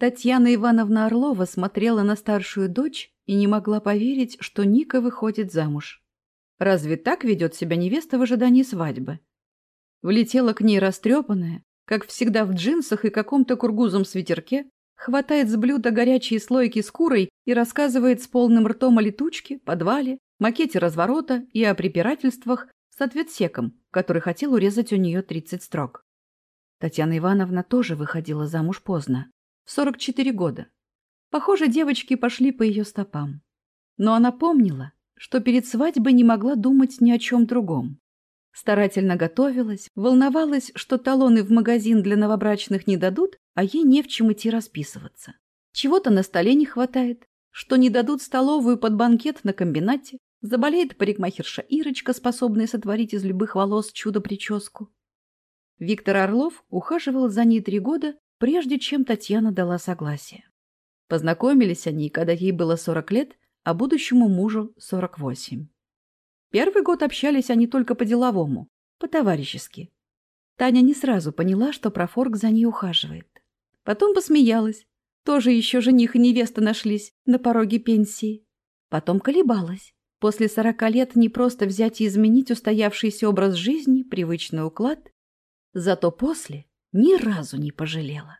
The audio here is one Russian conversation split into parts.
Татьяна Ивановна Орлова смотрела на старшую дочь и не могла поверить, что Ника выходит замуж. Разве так ведет себя невеста в ожидании свадьбы? Влетела к ней растрепанная, как всегда в джинсах и каком-то кургузом свитерке, хватает с блюда горячие слойки с курой и рассказывает с полным ртом о летучке, подвале, макете разворота и о препирательствах с ответсеком, который хотел урезать у нее 30 строк. Татьяна Ивановна тоже выходила замуж поздно, в 44 года. Похоже, девочки пошли по ее стопам. Но она помнила, что перед свадьбой не могла думать ни о чем другом. Старательно готовилась, волновалась, что талоны в магазин для новобрачных не дадут, а ей не в чем идти расписываться. Чего-то на столе не хватает, что не дадут столовую под банкет на комбинате, заболеет парикмахерша Ирочка, способная сотворить из любых волос чудо-прическу. Виктор Орлов ухаживал за ней три года, прежде чем Татьяна дала согласие. Познакомились они, когда ей было 40 лет, а будущему мужу 48. Первый год общались они только по-деловому, по-товарищески. Таня не сразу поняла, что профорг за ней ухаживает. Потом посмеялась. Тоже еще жених и невеста нашлись на пороге пенсии. Потом колебалась. После сорока лет не просто взять и изменить устоявшийся образ жизни, привычный уклад. Зато после ни разу не пожалела.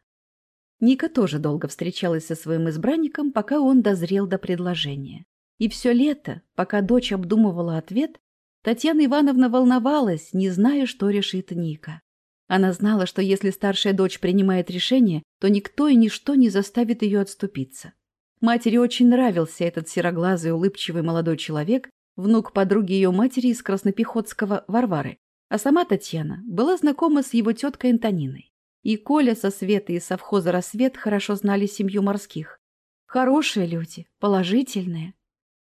Ника тоже долго встречалась со своим избранником, пока он дозрел до предложения. И все лето, пока дочь обдумывала ответ, Татьяна Ивановна волновалась, не зная, что решит Ника. Она знала, что если старшая дочь принимает решение, то никто и ничто не заставит ее отступиться. Матери очень нравился этот сероглазый, улыбчивый молодой человек, внук подруги ее матери из Краснопехотского Варвары. А сама Татьяна была знакома с его теткой Антониной. И Коля со Светой из совхоза «Рассвет» хорошо знали семью морских. Хорошие люди, положительные.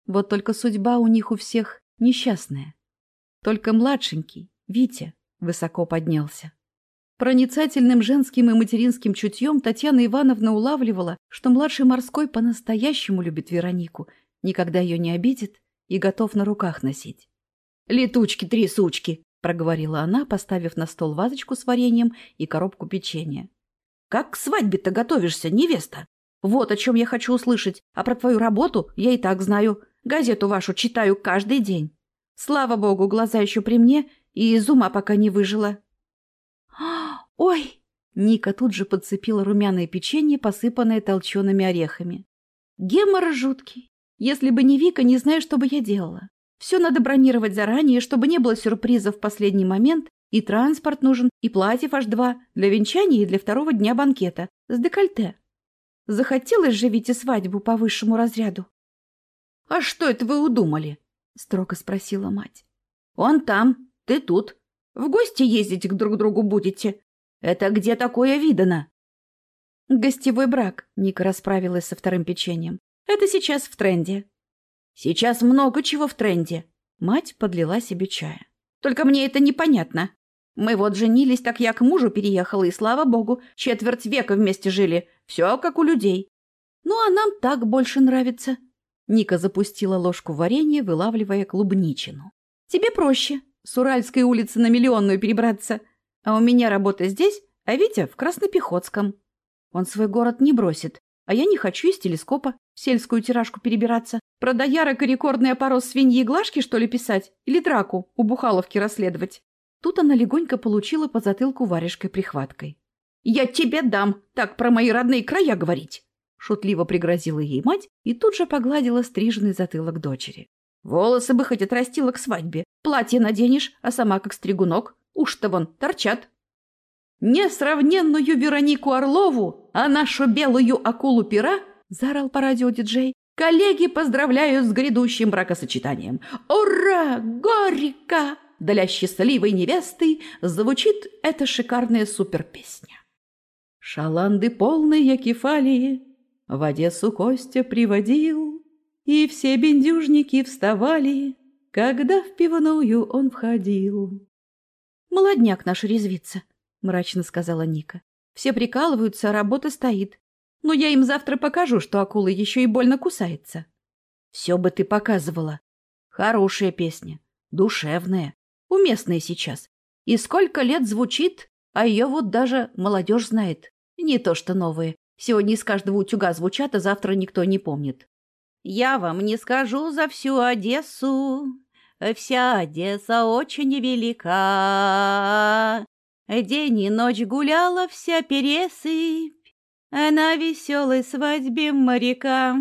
Вот только судьба у них у всех несчастная. Только младшенький, Витя, высоко поднялся. Проницательным женским и материнским чутьем Татьяна Ивановна улавливала, что младший морской по-настоящему любит Веронику, никогда ее не обидит и готов на руках носить. «Летучки-трясучки!» — проговорила она, поставив на стол вазочку с вареньем и коробку печенья. «Как к свадьбе-то готовишься, невеста? Вот о чем я хочу услышать, а про твою работу я и так знаю. Газету вашу читаю каждый день. Слава богу, глаза еще при мне и из ума пока не выжила». «Ой!» Ника тут же подцепила румяное печенье, посыпанное толчеными орехами. «Гемор жуткий. Если бы не Вика, не знаю, что бы я делала. Все надо бронировать заранее, чтобы не было сюрпризов в последний момент, и транспорт нужен, и платьев аж два, для венчания и для второго дня банкета, с декольте. Захотелось же Вите свадьбу по высшему разряду. — А что это вы удумали? — строго спросила мать. — Он там, ты тут. В гости ездить к друг другу будете. Это где такое видано? Гостевой брак, Ника расправилась со вторым печеньем. Это сейчас в тренде. Сейчас много чего в тренде. Мать подлила себе чая. Только мне это непонятно. Мы вот женились, так я к мужу переехала, и, слава богу, четверть века вместе жили. Все как у людей. Ну, а нам так больше нравится. Ника запустила ложку варенья, вылавливая клубничину. Тебе проще. С Уральской улицы на Миллионную перебраться. А у меня работа здесь, а Витя в Краснопехотском. Он свой город не бросит, а я не хочу из телескопа в сельскую тиражку перебираться. Про доярок и рекордный опорос свиньи и глажки, что ли, писать? Или драку у Бухаловки расследовать? Тут она легонько получила по затылку варежкой прихваткой. «Я тебе дам так про мои родные края говорить!» Шутливо пригрозила ей мать и тут же погладила стриженный затылок дочери. «Волосы бы хоть отрастила к свадьбе. Платье наденешь, а сама как стригунок. Уж-то вон торчат. «Несравненную Веронику Орлову, а нашу белую акулу пера!» — заорал по радио диджей. «Коллеги поздравляю с грядущим бракосочетанием! Ура! Горько!» Для счастливой невесты звучит эта шикарная суперпесня. Шаланды полные кефалии в Одессу Костя приводил, И все бендюжники вставали, когда в пивную он входил. «Молодняк наш резвится», — мрачно сказала Ника. Все прикалываются, а работа стоит. Но я им завтра покажу, что акула еще и больно кусается. Все бы ты показывала. Хорошая песня, душевная, уместная сейчас. И сколько лет звучит, а ее вот даже молодежь знает. Не то что новые. Сегодня из каждого утюга звучат, а завтра никто не помнит. Я вам не скажу за всю Одессу. Вся Одесса очень велика. День и ночь гуляла вся пересыпь, а она веселой свадьбе моряка.